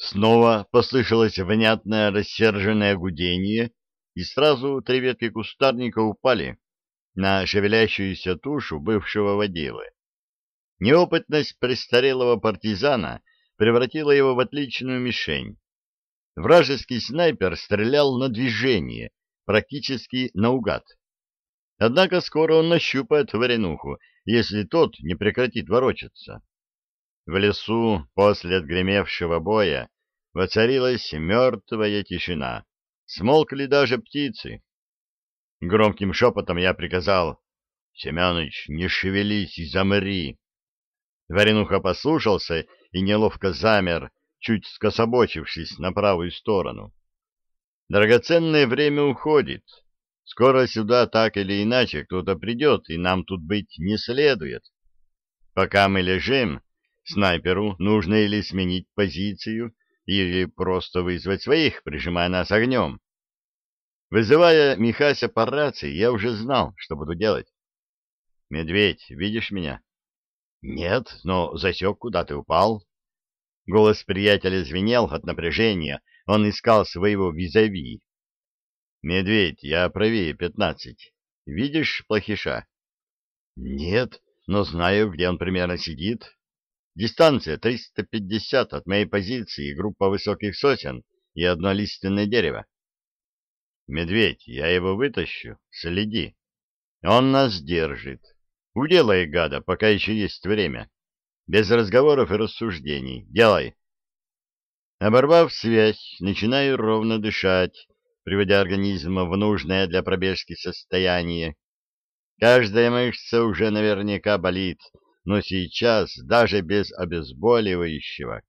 Снова послышалось внятное рассерженное гудение, и сразу три ветки кустарника упали на шевелящуюся тушу бывшего водилы. Неопытность престарелого партизана превратила его в отличную мишень. Вражеский снайпер стрелял на движение, практически наугад. Однако скоро он нащупает варенуху, если тот не прекратит ворочаться. В лесу после отгремевшего боя воцарилась мертвая тишина. Смолкли даже птицы. Громким шепотом я приказал, «Семеныч, не шевелись и замри!» Варенуха послушался и неловко замер, чуть скособочившись на правую сторону. Драгоценное время уходит. Скоро сюда так или иначе кто-то придет, и нам тут быть не следует. Пока мы лежим, снайперу нужно или сменить позицию, или просто вызвать своих, прижимая нас огнем. Вызывая Михася по рации, я уже знал, что буду делать. «Медведь, видишь меня?» «Нет, но засек, куда ты упал». Голос приятеля звенел от напряжения, он искал своего визави. «Медведь, я правее пятнадцать. Видишь плохиша?» «Нет, но знаю, где он примерно сидит. Дистанция 350 от моей позиции, группа высоких сосен и одно лиственное дерево». «Медведь, я его вытащу, следи. Он нас держит». Уделай, гада, пока еще есть время. Без разговоров и рассуждений. Делай. Оборвав связь, начинаю ровно дышать, приводя организм в нужное для пробежки состояние. Каждая мышца уже наверняка болит, но сейчас, даже без обезболивающего,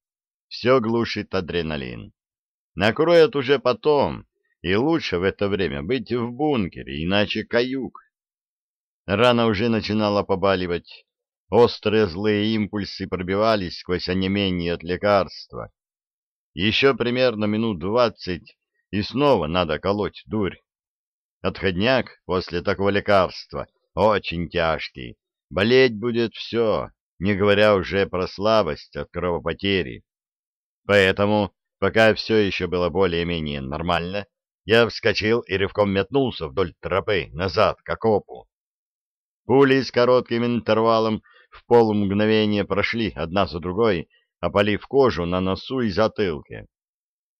все глушит адреналин. Накроет уже потом, и лучше в это время быть в бункере, иначе каюк. Рана уже начинала побаливать. Острые злые импульсы пробивались сквозь онемение от лекарства. Еще примерно минут двадцать, и снова надо колоть дурь. Отходняк после такого лекарства очень тяжкий. Болеть будет все, не говоря уже про слабость от кровопотери. Поэтому, пока все еще было более-менее нормально, я вскочил и рывком метнулся вдоль тропы назад к окопу. Пули с коротким интервалом в полумгновение прошли одна за другой, опалив кожу на носу и затылке.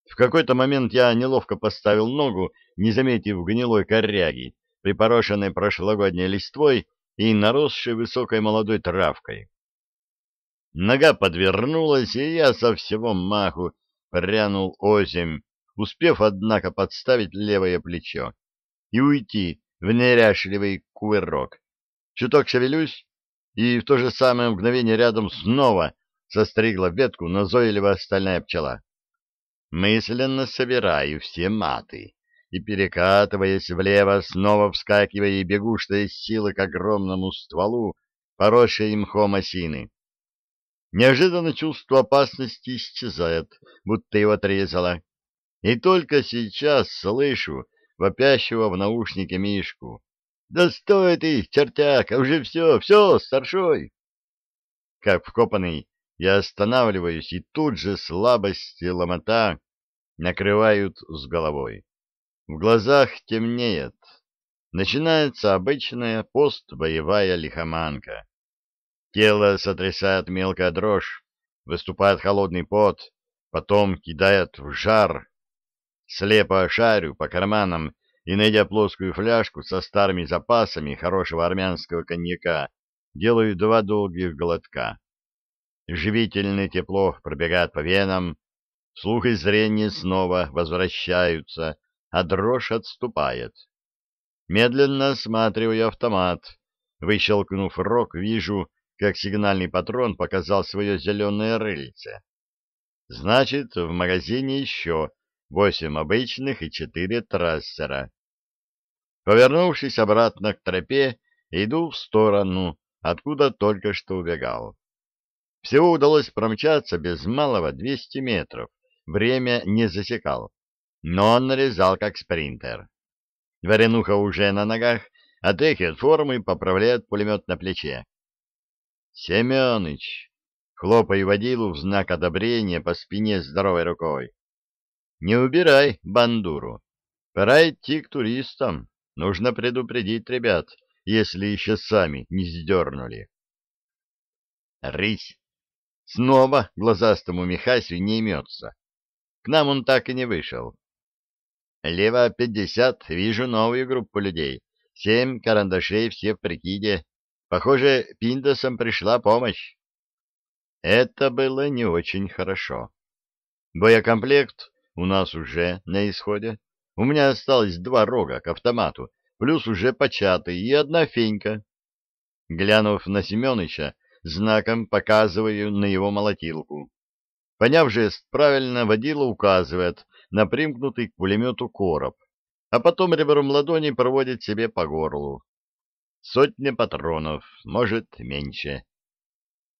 В какой-то момент я неловко поставил ногу, не заметив гнилой коряги, припорошенной прошлогодней листвой и наросшей высокой молодой травкой. Нога подвернулась, и я со всего маху прянул озимь, успев, однако, подставить левое плечо и уйти в неряшливый кувырок. Чуток шевелюсь, и в то же самое мгновение рядом снова состригла ветку назойливая стальная пчела. Мысленно собираю все маты и, перекатываясь влево, снова вскакивая и бегу, что есть силы к огромному стволу, поросшей мхом осины. Неожиданно чувство опасности исчезает, будто его отрезало. И только сейчас слышу вопящего в наушнике Мишку. Да стой ты, чертяк, а уже все, все, старшой. Как вкопанный, я останавливаюсь, и тут же слабость и ломота накрывают с головой. В глазах темнеет. Начинается обычная постбоевая лихоманка. Тело сотрясает мелкая дрожь, выступает холодный пот, потом кидает в жар. Слепо шарю по карманам и, найдя плоскую фляжку со старыми запасами хорошего армянского коньяка, делаю два долгих глотка. Живительное тепло пробегает по венам, слух и зрение снова возвращаются, а дрожь отступает. Медленно осматриваю автомат. Выщелкнув рог, вижу, как сигнальный патрон показал свое зеленое рыльце. Значит, в магазине еще восемь обычных и четыре трассера. Повернувшись обратно к тропе, иду в сторону, откуда только что убегал. Всего удалось промчаться без малого 200 метров, время не засекал, но он нарезал как спринтер. Варенуха уже на ногах, а Техи от формы поправляет пулемет на плече. — Семеныч! — хлопая водилу в знак одобрения по спине здоровой рукой. Не убирай бандуру. Пора идти к туристам. Нужно предупредить ребят, если еще сами не сдернули. Рысь! Снова глазастому Михасю не имется. К нам он так и не вышел. Лево пятьдесят, вижу новую группу людей. Семь карандашей, все в прикиде. Похоже, Пиндосам пришла помощь. Это было не очень хорошо. Боекомплект у нас уже на исходе. У меня осталось два рога к автомату, плюс уже початый и одна фенька. Глянув на Семеныча, знаком показываю на его молотилку. Поняв жест правильно, водила указывает на примкнутый к пулемету короб, а потом ребром ладони проводит себе по горлу. Сотня патронов, может, меньше.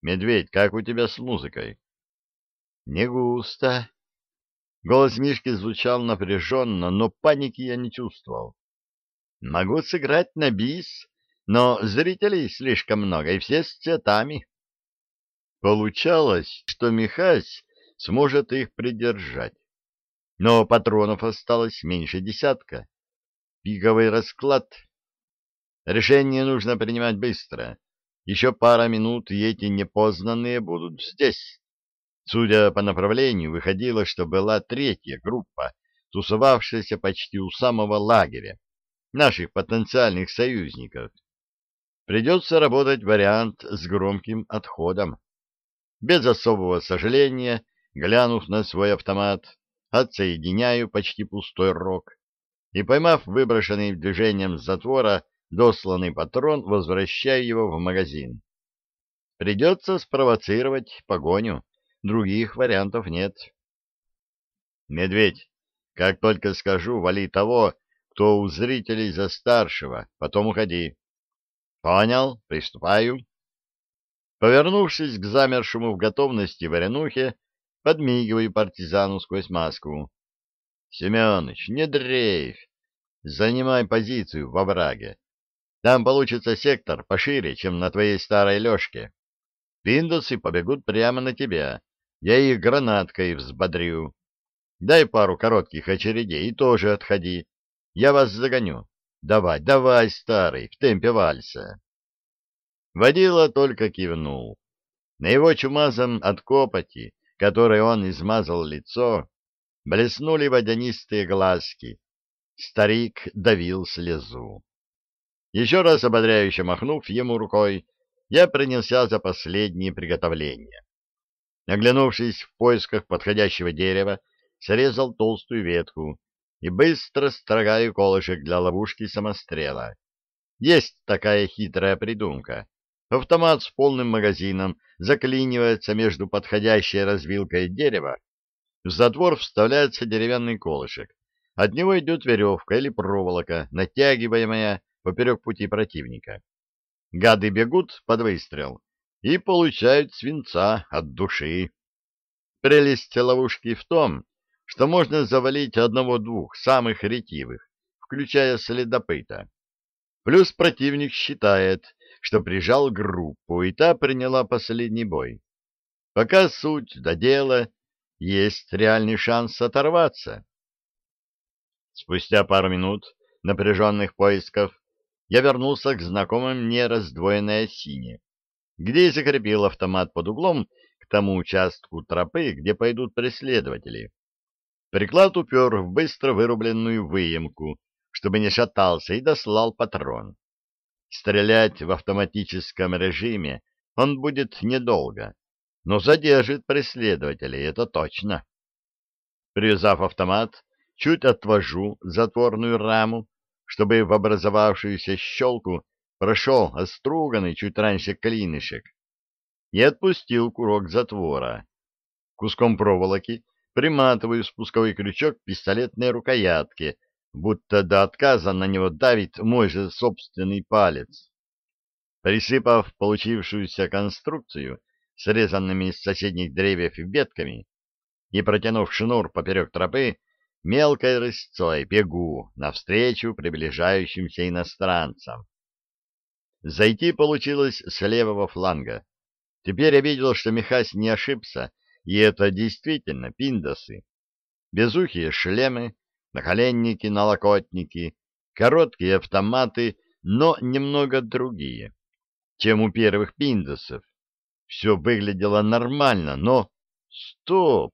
Медведь, как у тебя с музыкой? Не густо. Голос Мишки звучал напряженно, но паники я не чувствовал. Могу сыграть на бис, но зрителей слишком много, и все с цветами. Получалось, что Михась сможет их придержать. Но патронов осталось меньше десятка. Пиковый расклад. Решение нужно принимать быстро. Еще пара минут, и эти непознанные будут здесь. Судя по направлению, выходило, что была третья группа, тусовавшаяся почти у самого лагеря, наших потенциальных союзников. Придется работать вариант с громким отходом. Без особого сожаления, глянув на свой автомат, отсоединяю почти пустой рог и, поймав выброшенный движением затвора досланный патрон, возвращаю его в магазин. Придется спровоцировать погоню, других вариантов нет. Медведь, как только скажу, вали того, кто у зрителей за старшего, потом уходи. Понял, приступаю. Повернувшись к замершему в готовности варенухе, подмигиваю партизану сквозь маску. Семеныч, не дрейф, занимай позицию во враге. Там получится сектор пошире, чем на твоей старой лёжке. Пиндосы побегут прямо на тебя. Я их гранаткой взбодрю. Дай пару коротких очередей и тоже отходи. Я вас загоню. Давай, давай, старый, в темпе вальса. Водила только кивнул. На его чумазом от копоти, которой он измазал лицо, блеснули водянистые глазки. Старик давил слезу. Еще раз ободряюще махнув ему рукой, я принялся за последние приготовления. Оглянувшись в поисках подходящего дерева, срезал толстую ветку и быстро строгаю колышек для ловушки самострела. Есть такая хитрая придумка. Автомат с полным магазином заклинивается между подходящей развилкой дерева, в затвор вставляется деревянный колышек. От него идет веревка или проволока, натягиваемая поперек пути противника. Гады бегут под выстрел и получают свинца от души. Прелесть ловушки в том, что можно завалить одного-двух самых ретивых, включая следопыта. Плюс противник считает, что прижал группу, и та приняла последний бой. Пока суть до дела, есть реальный шанс оторваться. Спустя пару минут напряженных поисков я вернулся к знакомым мне раздвоенной осине, где и закрепил автомат под углом к тому участку тропы, где пойдут преследователи. Приклад упер в быстро вырубленную выемку, чтобы не шатался, и дослал патрон. Стрелять в автоматическом режиме он будет недолго, но задержит преследователей, это точно. Привязав автомат, чуть отвожу затворную раму, чтобы в образовавшуюся щелку прошел оструганный чуть раньше клинышек, и отпустил курок затвора. Куском проволоки приматываю спусковой крючок пистолетной рукоятке, будто до отказа на него давит мой же собственный палец. Присыпав получившуюся конструкцию срезанными из соседних деревьев ветками и протянув шнур поперек тропы, мелкой рысцой бегу навстречу приближающимся иностранцам. Зайти получилось с левого фланга. Теперь я видел, что Михась не ошибся, и это действительно пиндосы. Безухие шлемы, наколенники, налокотники, короткие автоматы, но немного другие, чем у первых пиндосов. Все выглядело нормально, но... Стоп!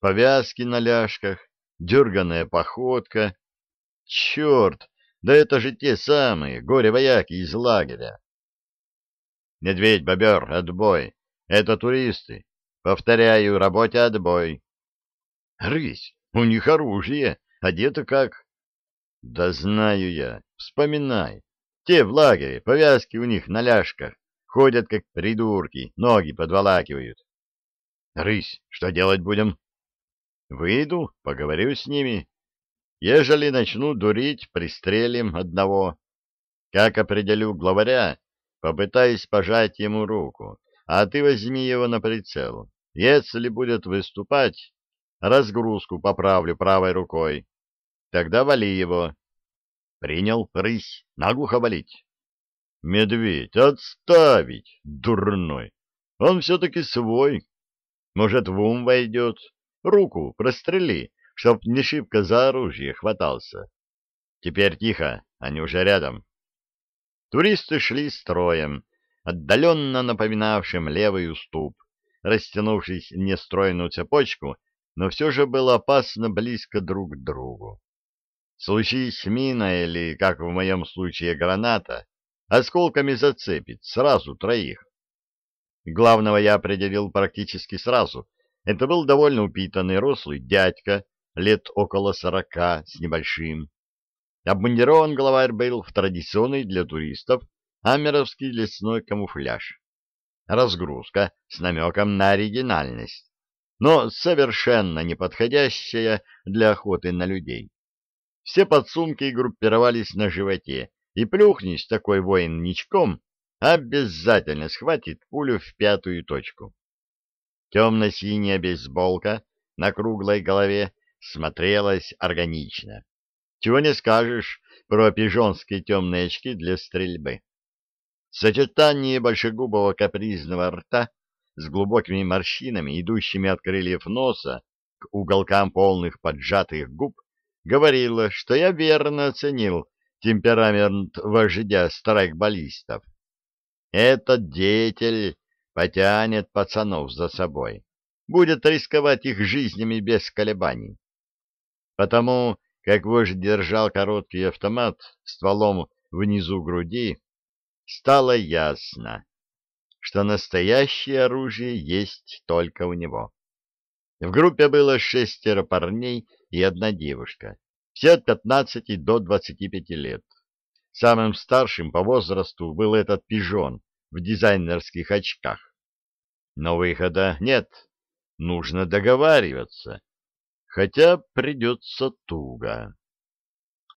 Повязки на ляжках, дерганая походка. Черт! Да это же те самые горе-вояки из лагеря. Медведь, бобер, отбой. Это туристы. Повторяю, работе отбой. Рысь, у них оружие, одеты как... Да знаю я, вспоминай. Те в лагере, повязки у них на ляжках, ходят как придурки, ноги подволакивают. Рысь, что делать будем? Выйду, поговорю с ними. Ежели начну дурить, пристрелим одного. Как определю главаря, попытаюсь пожать ему руку, а ты возьми его на прицел. Если будет выступать, разгрузку поправлю правой рукой. Тогда вали его. Принял рысь, наглухо валить. Медведь, отставить, дурной. Он все-таки свой. Может, в ум войдет. Руку прострели, чтоб не шибко за оружие хватался. Теперь тихо, они уже рядом. Туристы шли строем, отдаленно напоминавшим левый уступ, растянувшись в нестройную цепочку, но все же было опасно близко друг к другу. Случись мина или, как в моем случае, граната, осколками зацепит сразу троих. Главного я определил практически сразу. Это был довольно упитанный рослый дядька, лет около сорока с небольшим. Обмундирован главарь был в традиционный для туристов амеровский лесной камуфляж. Разгрузка с намеком на оригинальность, но совершенно не подходящая для охоты на людей. Все подсумки группировались на животе, и плюхнись такой воин ничком, обязательно схватит пулю в пятую точку. Темно-синяя бейсболка на круглой голове смотрелась органично. Чего не скажешь про пижонские темные очки для стрельбы. Сочетание большегубого капризного рта с глубокими морщинами, идущими от крыльев носа к уголкам полных поджатых губ, говорило, что я верно оценил темперамент вождя страйкболистов. Этот деятель потянет пацанов за собой, будет рисковать их жизнями без колебаний. Потому как вождь держал короткий автомат стволом внизу груди, стало ясно, что настоящее оружие есть только у него. В группе было шестеро парней и одна девушка, все от 15 до 25 лет. Самым старшим по возрасту был этот пижон в дизайнерских очках. Но выхода нет, нужно договариваться хотя придется туго.